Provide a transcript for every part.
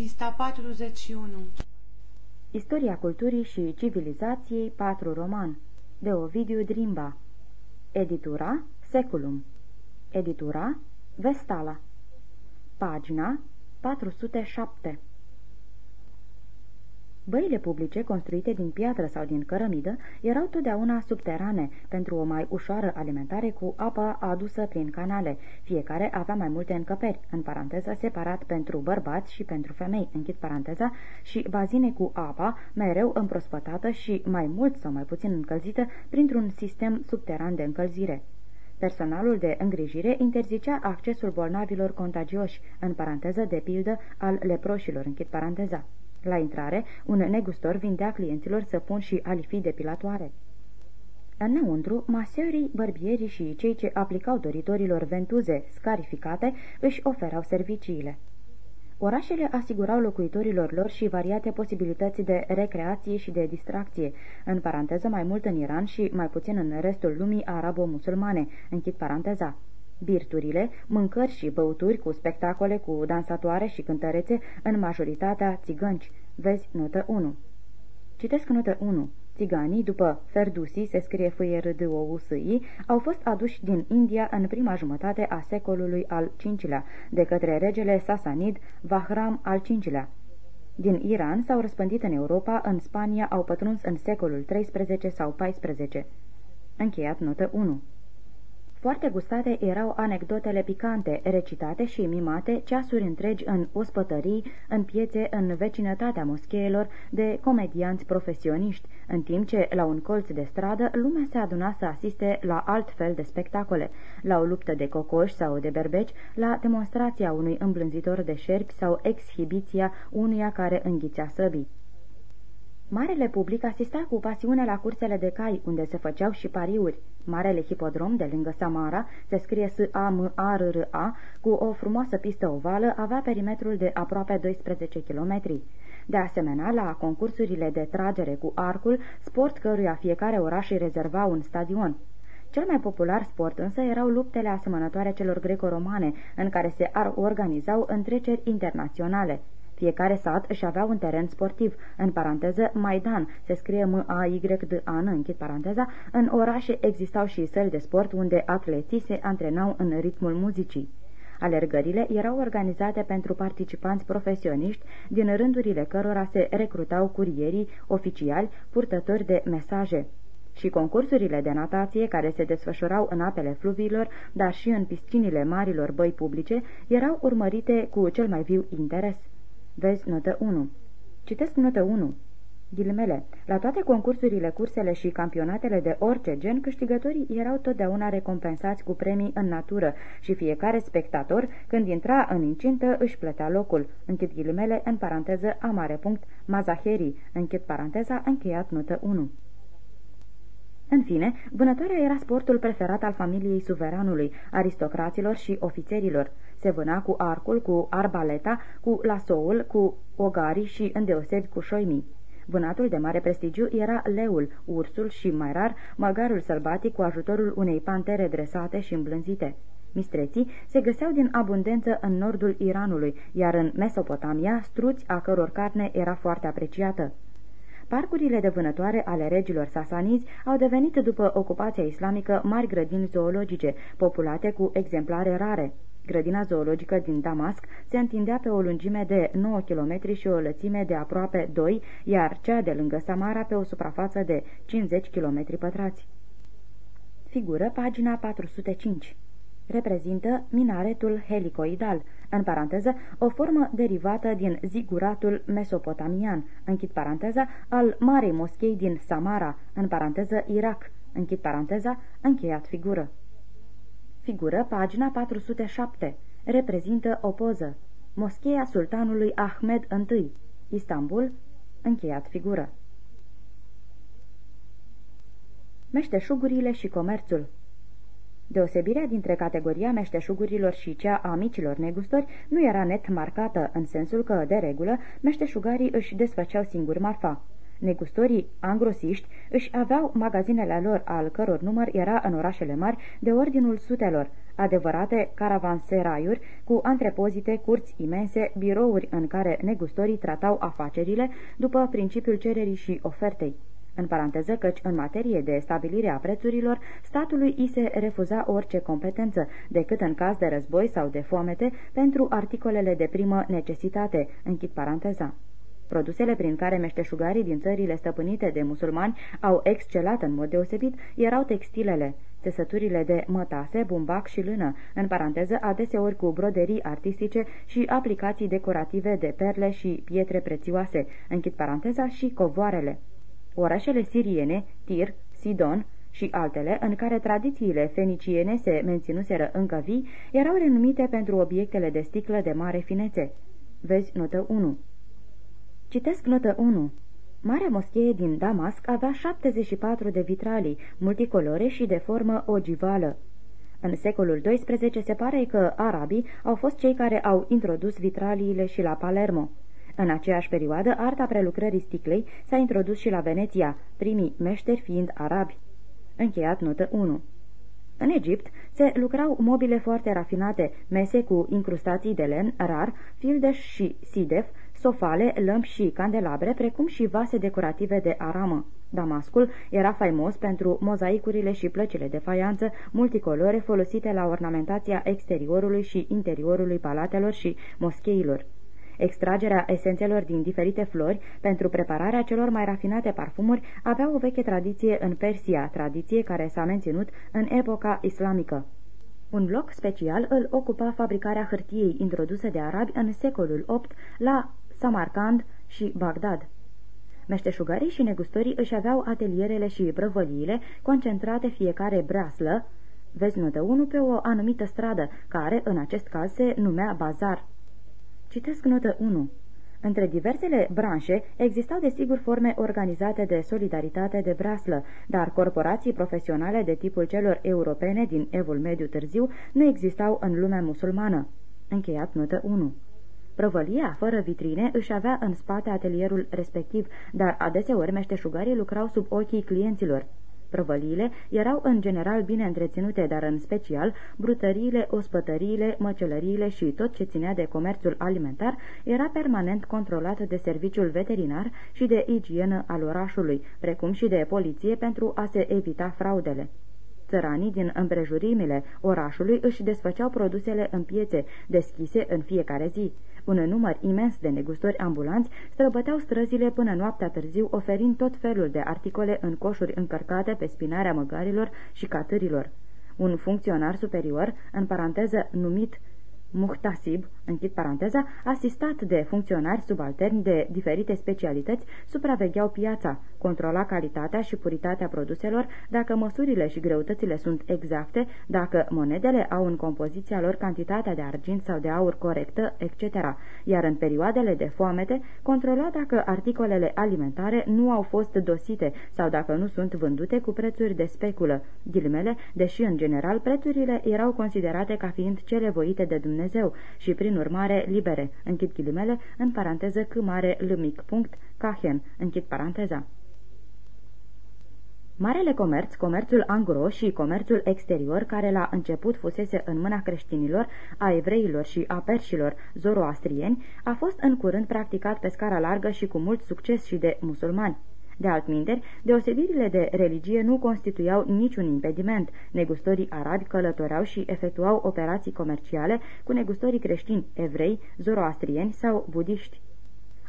Pista 41 Istoria culturii și civilizației 4 roman De Ovidiu Drimba. Editura Seculum. Editura Vestala. Pagina 407 Băile publice, construite din piatră sau din cărămidă, erau totdeauna subterane, pentru o mai ușoară alimentare cu apă adusă prin canale. Fiecare avea mai multe încăperi, în paranteză separat pentru bărbați și pentru femei, închid paranteza, și bazine cu apa, mereu împrospătată și mai mult sau mai puțin încălzită printr-un sistem subteran de încălzire. Personalul de îngrijire interzicea accesul bolnavilor contagioși, în paranteză de pildă al leproșilor, închid paranteza. La intrare, un negustor vindea clienților săpun și alifii depilatoare. Înăuntru, maserii, bărbierii și cei ce aplicau doritorilor ventuze scarificate își oferau serviciile. Orașele asigurau locuitorilor lor și variate posibilități de recreație și de distracție, în paranteză mai mult în Iran și mai puțin în restul lumii arabo-musulmane, închid paranteza. Birturile, mâncări și băuturi cu spectacole cu dansatoare și cântărețe, în majoritatea țigănci. Vezi notă 1. Citesc notă 1. Țiganii, după Ferdusi, se scrie f r d o u s i au fost aduși din India în prima jumătate a secolului al V-lea, de către regele Sasanid Vahram al V-lea. Din Iran s-au răspândit în Europa, în Spania au pătruns în secolul XIII sau XIV. Încheiat notă 1. Foarte gustate erau anecdotele picante, recitate și mimate ceasuri întregi în ospătării, în piețe, în vecinătatea moscheelor, de comedianți profesioniști, în timp ce, la un colț de stradă, lumea se aduna să asiste la alt fel de spectacole, la o luptă de cocoși sau de berbeci, la demonstrația unui îmblânzitor de șerpi sau exhibiția unuia care înghițea săbii. Marele public asista cu pasiune la cursele de cai, unde se făceau și pariuri. Marele hipodrom de lângă Samara, se scrie S-A-M-A-R-R-A, cu o frumoasă pistă ovală, avea perimetrul de aproape 12 km. De asemenea, la concursurile de tragere cu arcul, sport căruia fiecare oraș îi rezerva un stadion. Cel mai popular sport însă erau luptele asemănătoare celor greco-romane, în care se organizau întreceri internaționale. Fiecare sat își avea un teren sportiv, în paranteză Maidan, se scrie M-A-Y-D-A-N, închid paranteza, în orașe existau și săli de sport unde atleții se antrenau în ritmul muzicii. Alergările erau organizate pentru participanți profesioniști, din rândurile cărora se recrutau curierii, oficiali, purtători de mesaje și concursurile de natație care se desfășurau în apele fluviilor, dar și în piscinile marilor băi publice, erau urmărite cu cel mai viu interes. Vezi notă 1. Citesc notă 1. Ghilimele. La toate concursurile, cursele și campionatele de orice gen, câștigătorii erau totdeauna recompensați cu premii în natură și fiecare spectator, când intra în incintă, își plătea locul. Închid ghilimele, în paranteză, amare punct, mazaherii, închid paranteza, încheiat notă 1. În fine, vânătoarea era sportul preferat al familiei suveranului, aristocraților și ofițerilor. Se vâna cu arcul, cu arbaleta, cu lasoul, cu ogarii și îndeosebi cu șoimii. Vânatul de mare prestigiu era leul, ursul și, mai rar, măgarul sălbatic cu ajutorul unei pantere dresate și îmblânzite. Mistreții se găseau din abundență în nordul Iranului, iar în Mesopotamia, struți a căror carne era foarte apreciată. Parcurile de vânătoare ale regilor sasanizi au devenit după ocupația islamică mari grădini zoologice, populate cu exemplare rare. Grădina zoologică din Damasc se întindea pe o lungime de 9 km și o lățime de aproape 2, iar cea de lângă Samara pe o suprafață de 50 km pătrați. Figură pagina 405 reprezintă minaretul helicoidal, în paranteză, o formă derivată din ziguratul mesopotamian, închid paranteza, al Marei Moschei din Samara, în paranteză Irak, închid paranteza, încheiat figură. Figură, pagina 407, reprezintă o poză. Moscheea sultanului Ahmed I, Istanbul, încheiat figură. Meșteșugurile și comerțul Deosebirea dintre categoria meșteșugurilor și cea a micilor negustori nu era net marcată, în sensul că, de regulă, meșteșugarii își desfăceau singuri marfa. Negustorii angrosiști își aveau magazinele lor, al căror număr era în orașele mari de ordinul sutelor, adevărate caravanseraiuri cu antrepozite, curți imense, birouri în care negustorii tratau afacerile după principiul cererii și ofertei. În paranteză căci în materie de stabilire a prețurilor, statului i se refuza orice competență, decât în caz de război sau de foamete, pentru articolele de primă necesitate, închid paranteza. Produsele prin care meșteșugarii din țările stăpânite de musulmani au excelat în mod deosebit erau textilele, țesăturile de mătase, bumbac și lână, în paranteză adeseori cu broderii artistice și aplicații decorative de perle și pietre prețioase, închid paranteza și covoarele. Orașele siriene, Tir, Sidon și altele, în care tradițiile feniciene se menținuseră încă vii, erau renumite pentru obiectele de sticlă de mare finețe. Vezi notă 1. Citesc notă 1. Marea moschee din Damasc avea 74 de vitralii, multicolore și de formă ogivală. În secolul XII se pare că arabii au fost cei care au introdus vitraliile și la Palermo. În aceeași perioadă, arta prelucrării sticlei s-a introdus și la Veneția, primii meșteri fiind arabi. Încheiat notă 1 În Egipt se lucrau mobile foarte rafinate, mese cu incrustații de len rar, fildeș și sidef, sofale, lămpi și candelabre, precum și vase decorative de aramă. Damascul era faimos pentru mozaicurile și plăcile de faianță multicolore folosite la ornamentația exteriorului și interiorului palatelor și moscheilor. Extragerea esențelor din diferite flori pentru prepararea celor mai rafinate parfumuri avea o veche tradiție în Persia, tradiție care s-a menținut în epoca islamică. Un loc special îl ocupa fabricarea hârtiei introdusă de arabi în secolul VIII la Samarkand și Bagdad. Meșteșugarii și negustorii își aveau atelierele și prăvăliile concentrate fiecare breaslă, vezi notă 1 pe o anumită stradă, care în acest caz se numea bazar. Citesc notă 1. Între diversele branșe existau desigur forme organizate de solidaritate de braslă, dar corporații profesionale de tipul celor europene din Evul Mediu Târziu nu existau în lumea musulmană. Încheiat notă 1. Prăvălia, fără vitrine, își avea în spate atelierul respectiv, dar adeseori meșteșugarii lucrau sub ochii clienților. Prăvăliile erau în general bine întreținute, dar în special brutăriile, ospătăriile, măcelăriile și tot ce ținea de comerțul alimentar era permanent controlat de serviciul veterinar și de igienă al orașului, precum și de poliție pentru a se evita fraudele. Țăranii din împrejurimile orașului își desfăceau produsele în piețe, deschise în fiecare zi. Un număr imens de negustori ambulanți străbăteau străzile până noaptea târziu, oferind tot felul de articole în coșuri încărcate pe spinarea măgarilor și catârilor. Un funcționar superior, în paranteză numit Muhtasib, închid paranteza, asistat de funcționari subalterni de diferite specialități, supravegheau piața, controla calitatea și puritatea produselor, dacă măsurile și greutățile sunt exacte, dacă monedele au în compoziția lor cantitatea de argint sau de aur corectă, etc., iar în perioadele de foamete, controla dacă articolele alimentare nu au fost dosite sau dacă nu sunt vândute cu prețuri de speculă, ghilimele, deși în general prețurile erau considerate ca fiind cele voite de Dumnezeu Dumnezeu și, prin urmare, libere, închid ghilimele, în paranteză c mare l mic punct, cahen, închid paranteza. Marele comerț, comerțul angro și comerțul exterior, care la început fusese în mâna creștinilor, a evreilor și a perșilor zoroastrieni, a fost în curând practicat pe scară largă și cu mult succes și de musulmani. De altminteri, deosebirile de religie nu constituiau niciun impediment. Negustorii arabi călătoreau și efectuau operații comerciale cu negustorii creștini, evrei, zoroastrieni sau budiști.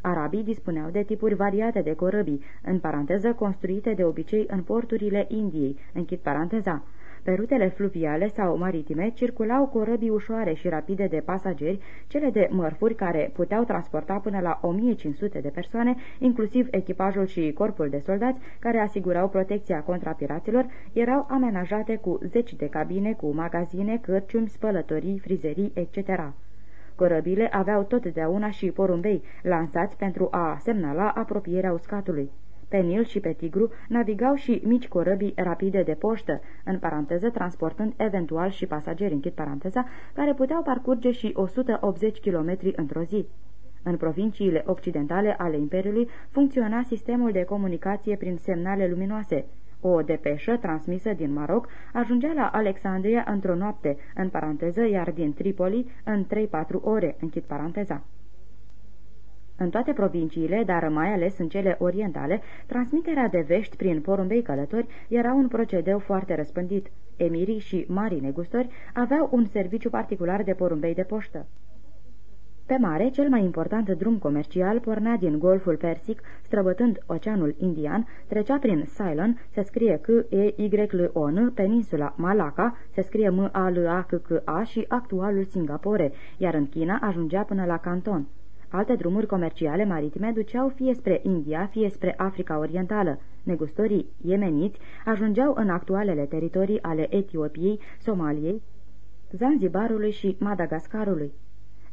Arabii dispuneau de tipuri variate de corăbii, în paranteză construite de obicei în porturile Indiei, închid paranteza. Pe rutele fluviale sau maritime circulau corăbii ușoare și rapide de pasageri, cele de mărfuri care puteau transporta până la 1500 de persoane, inclusiv echipajul și corpul de soldați care asigurau protecția contra piraților, erau amenajate cu zeci de cabine cu magazine, cârciumi, spălătorii, frizerii, etc. Corăbile aveau totdeauna și porumbei, lansați pentru a semnala apropierea uscatului. Pe Nil și pe Tigru navigau și mici corăbii rapide de poștă, în paranteză transportând eventual și pasageri, închid paranteza, care puteau parcurge și 180 km într-o zi. În provinciile occidentale ale Imperiului funcționa sistemul de comunicație prin semnale luminoase. O depeșă transmisă din Maroc ajungea la Alexandria într-o noapte, în paranteză, iar din Tripoli în 3-4 ore, închid paranteza. În toate provinciile, dar mai ales în cele orientale, transmiterea de vești prin porumbei călători era un procedeu foarte răspândit. Emirii și marii negustori aveau un serviciu particular de porumbei de poștă. Pe mare, cel mai important drum comercial pornea din Golful Persic, străbătând Oceanul Indian, trecea prin Ceylon, se scrie c e y l o n peninsula Malacca, se scrie m a l a c c a și actualul Singapore, iar în China ajungea până la Canton. Alte drumuri comerciale maritime duceau fie spre India, fie spre Africa Orientală. Negustorii iemeniți ajungeau în actualele teritorii ale Etiopiei, Somaliei, Zanzibarului și Madagascarului.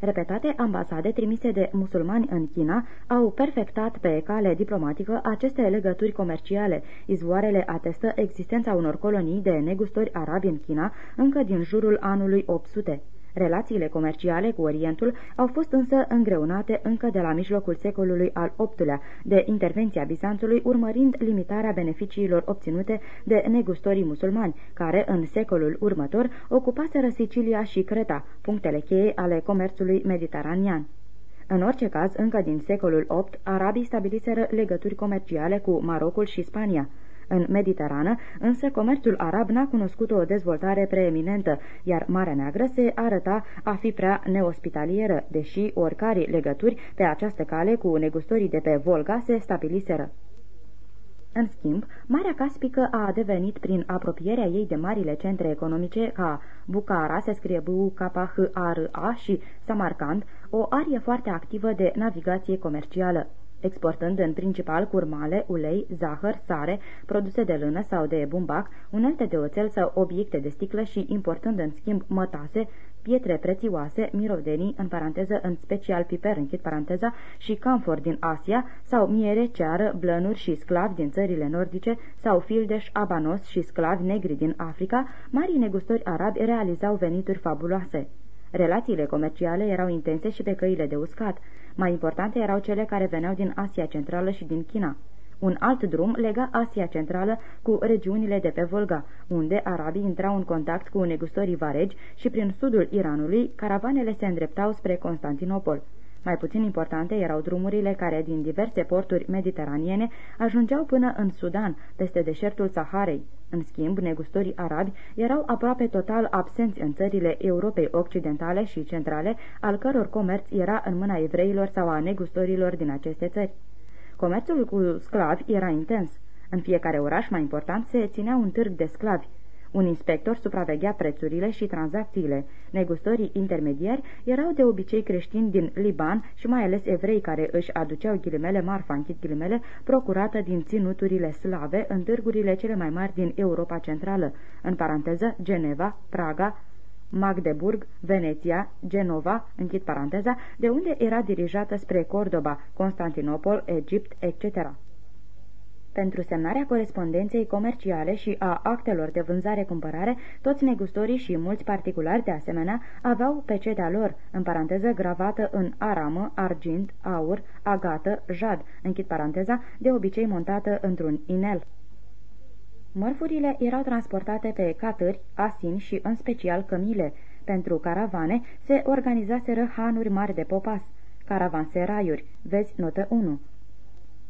Repetate ambasade trimise de musulmani în China au perfectat pe cale diplomatică aceste legături comerciale. Izvoarele atestă existența unor colonii de negustori arabi în China încă din jurul anului 800. Relațiile comerciale cu Orientul au fost însă îngreunate încă de la mijlocul secolului al VIII-lea de intervenția Bizanțului urmărind limitarea beneficiilor obținute de negustorii musulmani, care în secolul următor ocupaseră Sicilia și Creta, punctele cheie ale comerțului mediteranean. În orice caz, încă din secolul VIII, arabii stabiliseră legături comerciale cu Marocul și Spania. În Mediterană, însă, comerțul arab n-a cunoscut o dezvoltare preeminentă, iar Marea Neagră se arăta a fi prea neospitalieră, deși oricare legături pe această cale cu negustorii de pe Volga se stabiliseră. În schimb, Marea Caspică a devenit, prin apropierea ei de marile centre economice ca Bukhara, se scrie b u k h a r a și Samarkand, o arie foarte activă de navigație comercială exportând în principal curmale, ulei, zahăr, sare, produse de lână sau de bumbac, unelte de oțel sau obiecte de sticlă și importând în schimb mătase, pietre prețioase, mirodenii, în paranteză, în special piper, închid paranteza, și camfor din Asia, sau miere, ceară, blănuri și sclavi din țările nordice, sau fildeș, abanos și sclavi negri din Africa, marii negustori arabi realizau venituri fabuloase. Relațiile comerciale erau intense și pe căile de uscat. Mai importante erau cele care veneau din Asia Centrală și din China. Un alt drum lega Asia Centrală cu regiunile de pe Volga, unde arabii intrau în contact cu negustorii varegi și prin sudul Iranului, caravanele se îndreptau spre Constantinopol. Mai puțin importante erau drumurile care din diverse porturi mediteraniene ajungeau până în Sudan, peste deșertul Saharei. În schimb, negustorii arabi erau aproape total absenți în țările Europei Occidentale și Centrale, al căror comerț era în mâna evreilor sau a negustorilor din aceste țări. Comerțul cu sclavi era intens. În fiecare oraș mai important se ținea un târg de sclavi. Un inspector supraveghea prețurile și tranzacțiile. Negustorii intermediari erau de obicei creștini din Liban și mai ales evrei care își aduceau ghilimele marfa închid ghilimele procurată din ținuturile slave în târgurile cele mai mari din Europa Centrală, în paranteză Geneva, Praga, Magdeburg, Veneția, Genova, închid paranteza, de unde era dirijată spre Cordoba, Constantinopol, Egipt, etc. Pentru semnarea corespondenței comerciale și a actelor de vânzare-cumpărare, toți negustorii și mulți particulari de asemenea aveau pe cetea lor, în paranteză gravată în aramă, argint, aur, agată, jad, închid paranteza, de obicei montată într-un inel. Mărfurile erau transportate pe catări, asini și în special cămile. Pentru caravane se organizaseră hanuri mari de popas, caravanseraiuri, vezi notă 1.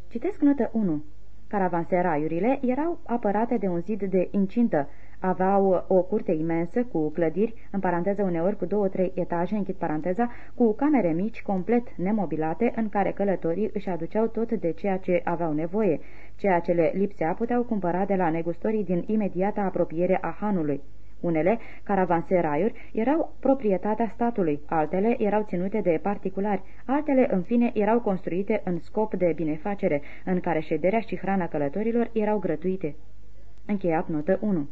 Citesc notă 1. Caravanseraiurile erau apărate de un zid de incintă, aveau o curte imensă cu clădiri, în paranteză uneori cu două-trei etaje, închid paranteza, cu camere mici, complet nemobilate, în care călătorii își aduceau tot de ceea ce aveau nevoie. Ceea ce le lipsea puteau cumpăra de la negustorii din imediata apropiere a hanului. Unele, caravanseraiuri, erau proprietatea statului, altele erau ținute de particulari, altele, în fine, erau construite în scop de binefacere, în care șederea și hrana călătorilor erau grătuite. Încheiat notă 1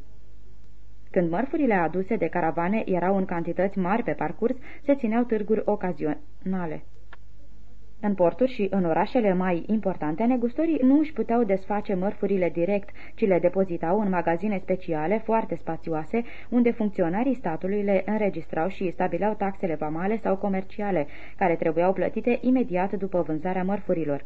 când mărfurile aduse de caravane erau în cantități mari pe parcurs, se țineau târguri ocazionale. În porturi și în orașele mai importante, negustorii nu își puteau desface mărfurile direct, ci le depozitau în magazine speciale foarte spațioase, unde funcționarii statului le înregistrau și stabileau taxele vamale sau comerciale, care trebuiau plătite imediat după vânzarea mărfurilor.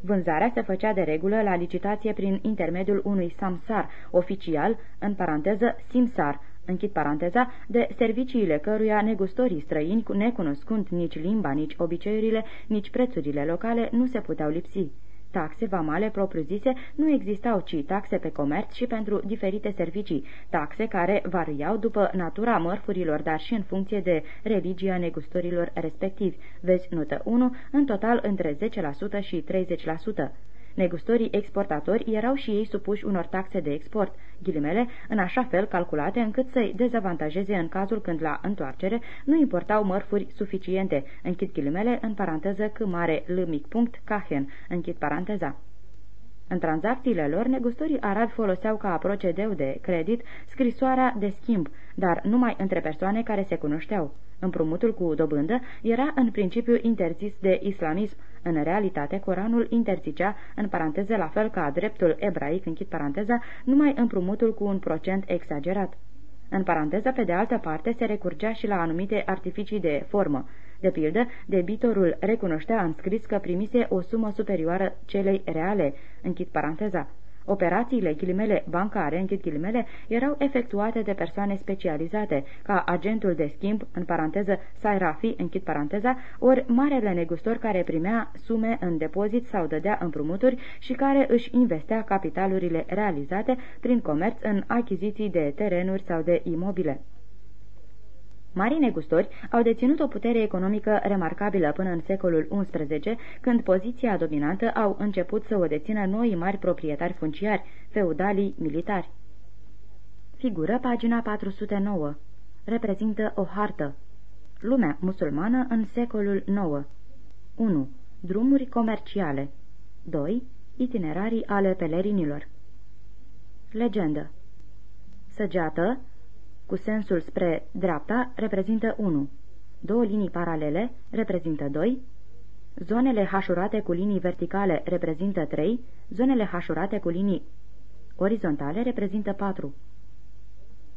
Vânzarea se făcea de regulă la licitație prin intermediul unui samsar oficial, în paranteză simsar, închid paranteza, de serviciile căruia negustorii străini, necunoscând nici limba, nici obiceiurile, nici prețurile locale, nu se puteau lipsi. Taxe vamale propriu-zise nu existau, ci taxe pe comerț și pentru diferite servicii, taxe care variau după natura mărfurilor, dar și în funcție de religia negustorilor respectivi. Vezi notă 1, în total între 10% și 30%. Negustorii exportatori erau și ei supuși unor taxe de export, ghilimele, în așa fel calculate încât să-i dezavantajeze în cazul când la întoarcere nu importau mărfuri suficiente, închid ghilimele, în paranteză c mare l mic punct cahen, închid paranteza. În tranzacțiile lor, negustorii arabi foloseau ca procedeu de credit scrisoarea de schimb, dar numai între persoane care se cunoșteau. Împrumutul cu dobândă era în principiu interzis de islamism. În realitate, Coranul interzicea, în paranteze la fel ca dreptul ebraic, închid paranteza, numai împrumutul cu un procent exagerat. În paranteză, pe de altă parte, se recurgea și la anumite artificii de formă. De pildă, debitorul recunoștea în scris că primise o sumă superioară celei reale, închid paranteza. Operațiile ghilimele bancare, închid ghilimele, erau efectuate de persoane specializate, ca agentul de schimb, în paranteză Sairafi, închid paranteza, ori marele negustor care primea sume în depozit sau dădea împrumuturi și care își investea capitalurile realizate prin comerț în achiziții de terenuri sau de imobile. Marii negustori au deținut o putere economică remarcabilă până în secolul XI, când poziția dominantă au început să o dețină noi mari proprietari funciari, feudalii militari. Figură pagina 409. Reprezintă o hartă. Lumea musulmană în secolul IX. 1. Drumuri comerciale. 2. Itinerarii ale pelerinilor. Legendă Săgeată, cu sensul spre dreapta reprezintă 1, două linii paralele reprezintă 2, zonele hașurate cu linii verticale reprezintă 3, zonele hașurate cu linii orizontale reprezintă 4.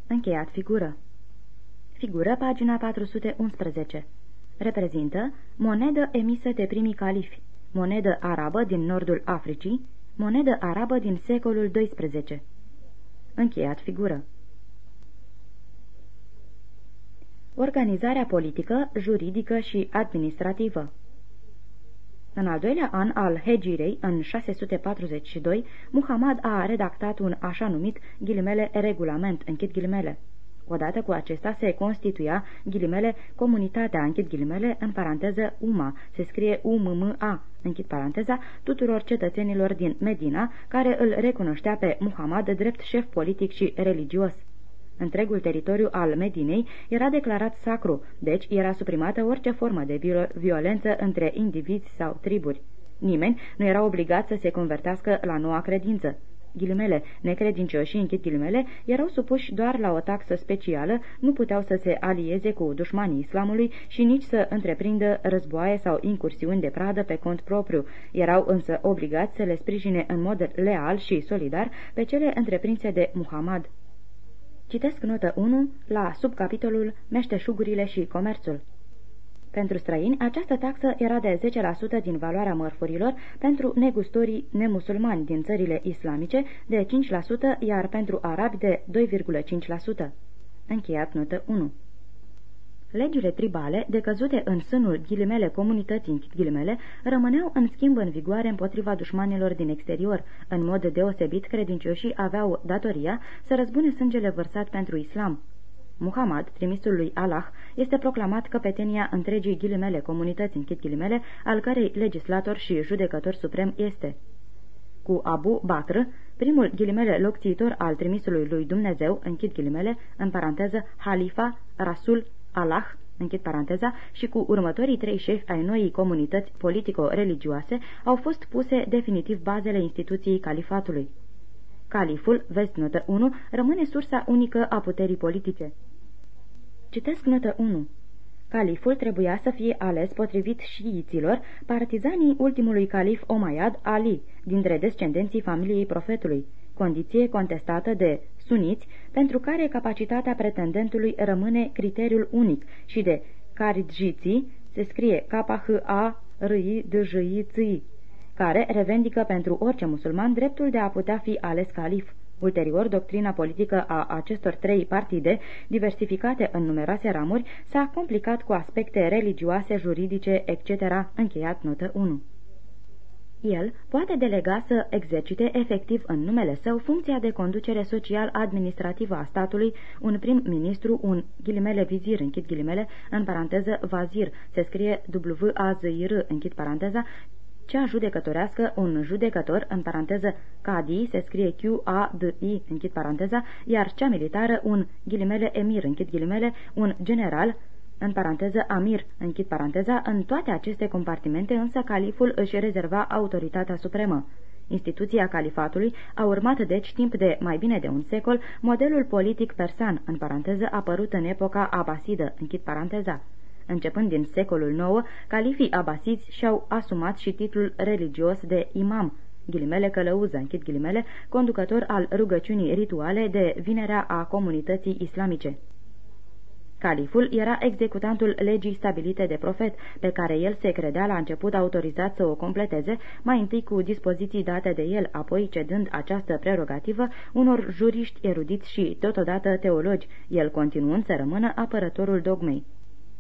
Încheiat figură. Figură pagina 411. Reprezintă monedă emisă de primii califi, monedă arabă din nordul Africii, monedă arabă din secolul XII. Încheiat figură. Organizarea politică, juridică și administrativă. În al doilea an al Hegirei, în 642, Muhammad a redactat un așa numit ghilimele regulament, închid ghilimele. Odată cu acesta se constituia ghilimele comunitatea, închid ghilimele, în paranteză UMA, se scrie UMMA, închid paranteza, tuturor cetățenilor din Medina, care îl recunoștea pe Muhammad drept șef politic și religios. Întregul teritoriu al Medinei era declarat sacru, deci era suprimată orice formă de violență între indivizi sau triburi. Nimeni nu era obligat să se convertească la noua credință. Ghilimele, necredincioșii, închid ghilimele, erau supuși doar la o taxă specială, nu puteau să se alieze cu dușmanii islamului și nici să întreprindă războaie sau incursiuni de pradă pe cont propriu. Erau însă obligați să le sprijine în mod leal și solidar pe cele întreprinse de Muhammad. Citesc notă 1 la subcapitolul Meșteșugurile și comerțul. Pentru străini, această taxă era de 10% din valoarea mărfurilor, pentru negustorii nemusulmani din țările islamice de 5%, iar pentru arabi de 2,5%. Încheiat notă 1. Legile tribale, decăzute în sânul ghilimele comunității închid ghilimele, rămâneau în schimb în vigoare împotriva dușmanilor din exterior. În mod deosebit, credincioșii aveau datoria să răzbune sângele vărsat pentru islam. Muhammad, trimisul lui Allah, este proclamat căpetenia întregii ghilimele comunități închid ghilimele, al cărei legislator și judecător suprem este. Cu Abu Bakr, primul ghilimele locțitor al trimisului lui Dumnezeu, închid ghilimele, în paranteză, Halifa, Rasul, Allah, închid paranteza, și cu următorii trei șefi ai noii comunități politico-religioase au fost puse definitiv bazele instituției califatului. Califul, vezi notă 1, rămâne sursa unică a puterii politice. Citesc notă 1. Califul trebuia să fie ales potrivit șiiților, partizanii ultimului calif Omayad Ali, dintre descendenții familiei profetului, condiție contestată de suniți, pentru care capacitatea pretendentului rămâne criteriul unic și de caridjiții, se scrie k h a r i d j i t i care revendică pentru orice musulman dreptul de a putea fi ales calif. Ulterior, doctrina politică a acestor trei partide, diversificate în numeroase ramuri, s-a complicat cu aspecte religioase, juridice, etc., încheiat notă 1. El poate delega să exercite efectiv în numele său funcția de conducere social-administrativă a statului, un prim-ministru, un ghilimele vizir, închid ghilimele, în paranteză vazir, se scrie W-A-Z-I-R, închid paranteza, cea judecătorească, un judecător, în paranteză cadi, se scrie Q-A-D-I, închid paranteza, iar cea militară, un ghilimele emir, închid ghilimele, un general, în paranteză Amir, închid paranteza, în toate aceste compartimente însă califul își rezerva autoritatea supremă. Instituția califatului a urmat deci timp de mai bine de un secol modelul politic persan, în paranteză apărut în epoca abasidă, închid paranteza. Începând din secolul IX, califii abasiți și-au asumat și titlul religios de imam, ghilimele călăuză, închid ghilimele, conducător al rugăciunii rituale de vinerea a comunității islamice. Califul era executantul legii stabilite de profet, pe care el se credea la început autorizat să o completeze, mai întâi cu dispoziții date de el, apoi cedând această prerogativă unor juriști erudiți și totodată teologi, el continuând să rămână apărătorul dogmei.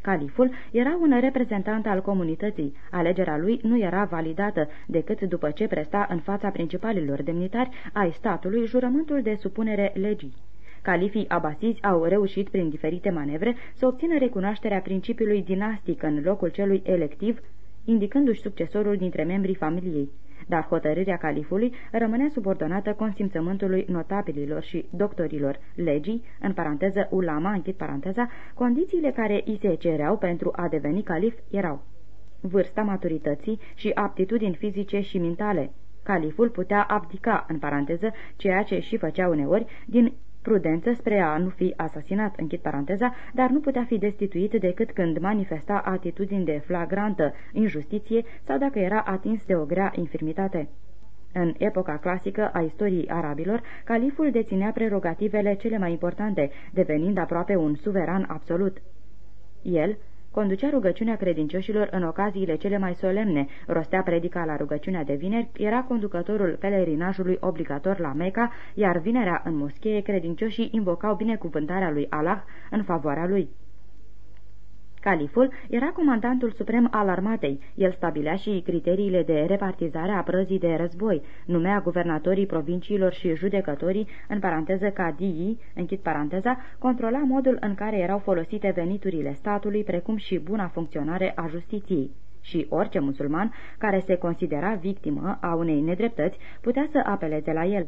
Califul era un reprezentant al comunității. Alegerea lui nu era validată decât după ce presta în fața principalilor demnitari ai statului jurământul de supunere legii. Califii abasizi au reușit prin diferite manevre să obțină recunoașterea principiului dinastic în locul celui electiv, indicându-și succesorul dintre membrii familiei dar hotărârea califului rămânea subordonată consimțământului notabililor și doctorilor legii, în paranteză ulama, închid paranteza, condițiile care îi se cereau pentru a deveni calif erau vârsta maturității și aptitudini fizice și mentale. Califul putea abdica, în paranteză, ceea ce și făcea uneori, din prudență spre a nu fi asasinat, închid paranteza, dar nu putea fi destituit decât când manifesta atitudini de flagrantă injustiție sau dacă era atins de o grea infirmitate. În epoca clasică a istoriei arabilor, califul deținea prerogativele cele mai importante, devenind aproape un suveran absolut. El, Conducea rugăciunea credincioșilor în ocaziile cele mai solemne, rostea predica la rugăciunea de vineri, era conducătorul pelerinajului obligator la Meca, iar vinerea în moschee credincioșii invocau binecuvântarea lui Allah în favoarea lui. Califul era comandantul suprem al armatei. El stabilea și criteriile de repartizare a prăzii de război, numea guvernatorii provinciilor și judecătorii, în paranteză cadii, închid paranteza, controla modul în care erau folosite veniturile statului, precum și buna funcționare a justiției și orice musulman care se considera victimă a unei nedreptăți putea să apeleze la el.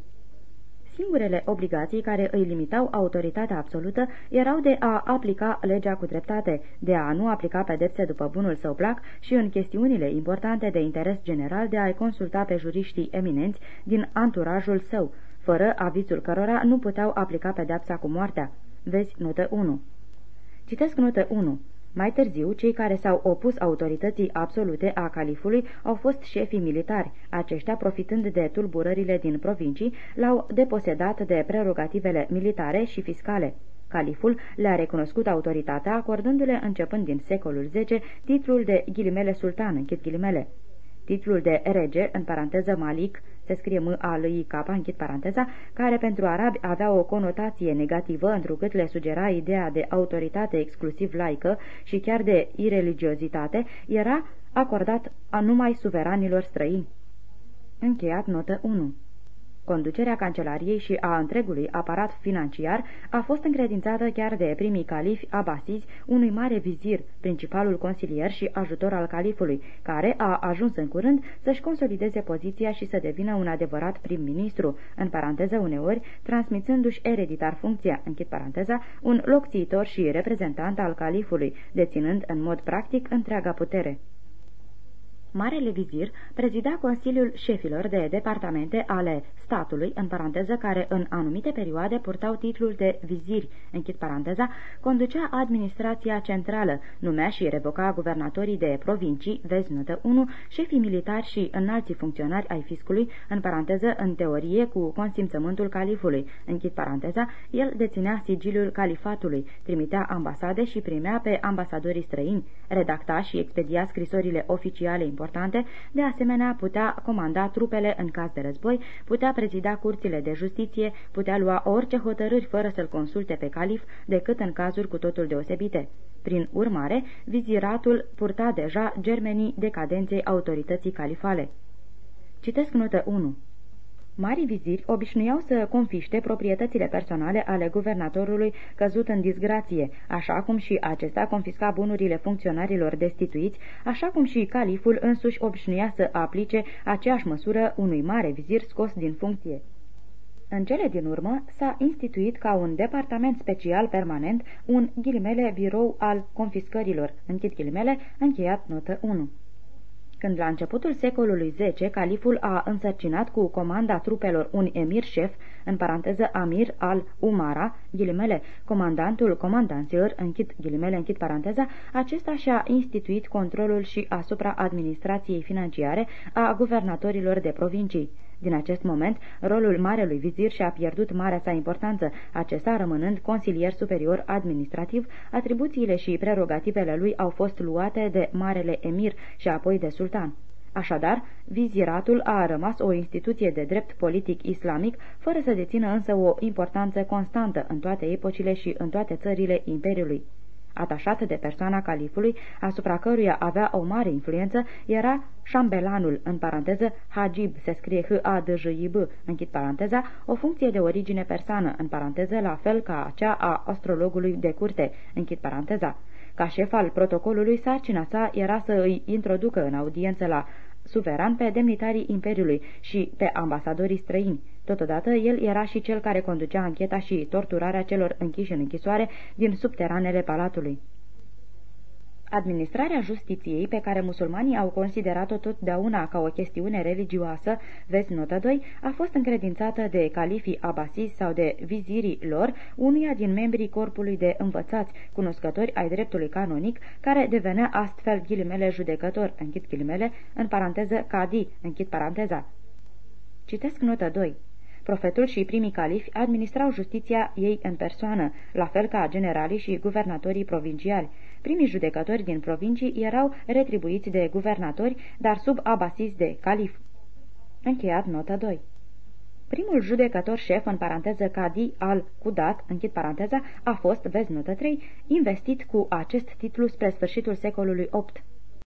Singurele obligații care îi limitau autoritatea absolută erau de a aplica legea cu dreptate, de a nu aplica pedepse după bunul său plac și în chestiunile importante de interes general de a-i consulta pe juriștii eminenți din anturajul său, fără avizul cărora nu puteau aplica pedepsa cu moartea. Vezi notă 1. Citesc notă 1. Mai târziu, cei care s-au opus autorității absolute a califului au fost șefii militari. Aceștia, profitând de tulburările din provincii, l-au deposedat de prerogativele militare și fiscale. Califul le-a recunoscut autoritatea, acordându-le, începând din secolul X, titlul de ghilimele sultan, închid ghilimele. Titlul de rege, în paranteză Malik, se scrie m a l i k închid paranteza, care pentru arabi avea o conotație negativă, întrucât le sugera ideea de autoritate exclusiv laică și chiar de ireligiozitate, era acordat a numai suveranilor străini. Încheiat notă 1 Conducerea cancelariei și a întregului aparat financiar a fost încredințată chiar de primii califi abasizi unui mare vizir, principalul consilier și ajutor al califului, care a ajuns în curând să-și consolideze poziția și să devină un adevărat prim-ministru, în paranteză uneori, transmițându-și ereditar funcția, închid paranteza, un locțitor și reprezentant al califului, deținând în mod practic întreaga putere. Marele vizir prezida Consiliul Șefilor de Departamente ale statului, în paranteză, care în anumite perioade purtau titlul de viziri, închid paranteza, conducea administrația centrală, numea și revoca guvernatorii de provincii, vezi notă 1, șefii militari și înalții funcționari ai fiscului, în paranteză, în teorie, cu consimțământul califului, închid paranteza, el deținea sigiliul califatului, trimitea ambasade și primea pe ambasadorii străini, redacta și expedia scrisorile oficiale importante, de asemenea putea comanda trupele în caz de război, putea prezida curțile de justiție, putea lua orice hotărâri fără să-l consulte pe calif, decât în cazuri cu totul deosebite. Prin urmare, viziratul purta deja germenii decadenței autorității califale. Citesc notă 1. Marii viziri obișnuiau să confiște proprietățile personale ale guvernatorului căzut în disgrație, așa cum și acesta confisca bunurile funcționarilor destituiți, așa cum și califul însuși obișnuia să aplice aceeași măsură unui mare vizir scos din funcție. În cele din urmă s-a instituit ca un departament special permanent un ghilimele birou al confiscărilor, închid ghilimele, încheiat notă 1. Când la începutul secolului X, califul a însărcinat cu comanda trupelor un emir șef, în paranteză Amir al Umara, ghilimele, comandantul comandanților, închid ghilimele, închid paranteza, acesta și-a instituit controlul și asupra administrației financiare a guvernatorilor de provincii. Din acest moment, rolul Marelui Vizir și-a pierdut marea sa importanță, acesta rămânând consilier superior administrativ, atribuțiile și prerogativele lui au fost luate de Marele Emir și apoi de Sultan. Așadar, viziratul a rămas o instituție de drept politic islamic, fără să dețină însă o importanță constantă în toate epocile și în toate țările Imperiului atașat de persoana califului, asupra căruia avea o mare influență, era șambelanul, în paranteză Hagib, se scrie h a d j i b închid paranteza, o funcție de origine persană, în paranteză la fel ca cea a astrologului de curte, închid paranteza. Ca șef al protocolului, sarcina sa era să îi introducă în audiență la suveran pe demnitarii Imperiului și pe ambasadorii străini. Totodată, el era și cel care conducea ancheta și torturarea celor închiși în închisoare din subteranele palatului. Administrarea justiției, pe care musulmanii au considerat-o totdeauna ca o chestiune religioasă, vezi notă 2, a fost încredințată de califii abasizi sau de vizirii lor, unuia din membrii corpului de învățați, cunoscători ai dreptului canonic, care devenea astfel ghilimele judecător, închid ghilimele, în paranteză cadi, închid paranteza. Citesc notă 2. Profetul și primii califi administrau justiția ei în persoană, la fel ca generalii și guvernatorii provinciali. Primii judecători din provincii erau retribuiți de guvernatori, dar sub abasiz de calif. Încheiat notă 2. Primul judecător șef, în paranteză Cadi al Cudat, închid paranteza, a fost, vezi notă 3, investit cu acest titlu spre sfârșitul secolului VIII.